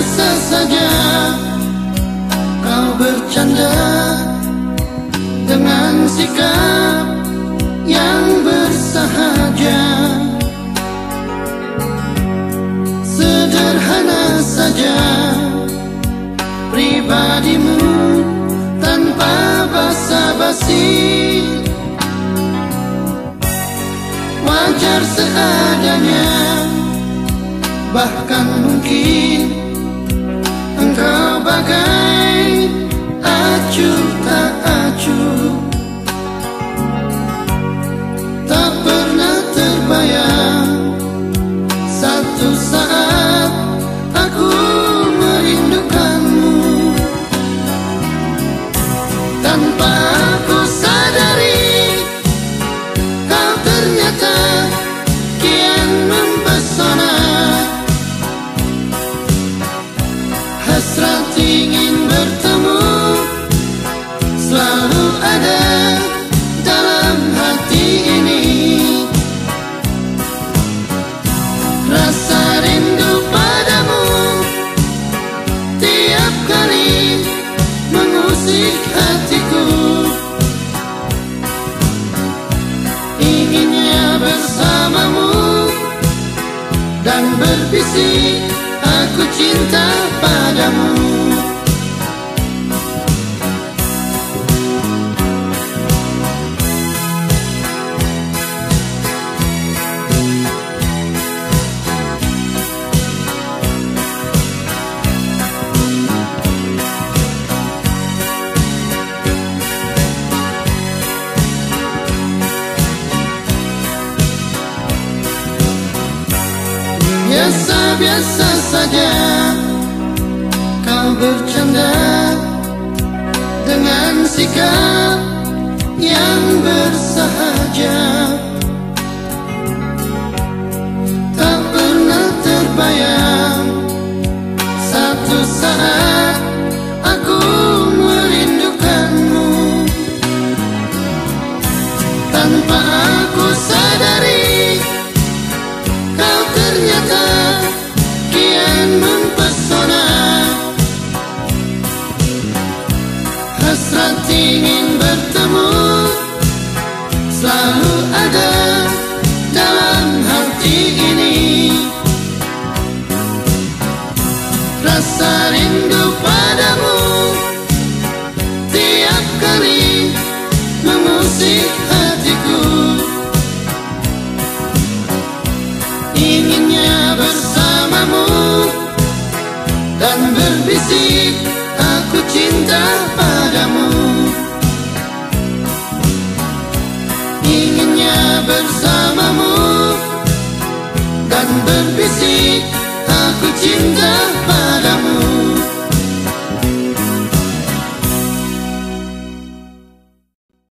saja. Kau bercanda dengan sikap yang bersahaja. Sederhana saja pribadimu tanpa basa-basi. Wajar seadanya Bahkan mungkin saat aku merindukanmu. Tanpa Dan berbisik Aku cinta Biasa-biasa saja. Kau bercanda Dengan sikap Yang bersahaja. Tak pernah terbayang Satu saat Aku merindukanmu. Tanpa aku sadari Selalu ada dalam hati ini. Rasa rindu padamu Tiap kali mengusik hatiku. Inginnya bersamamu Dan berbisik Kan berbisik Aku cinta